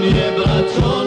mnie, braco.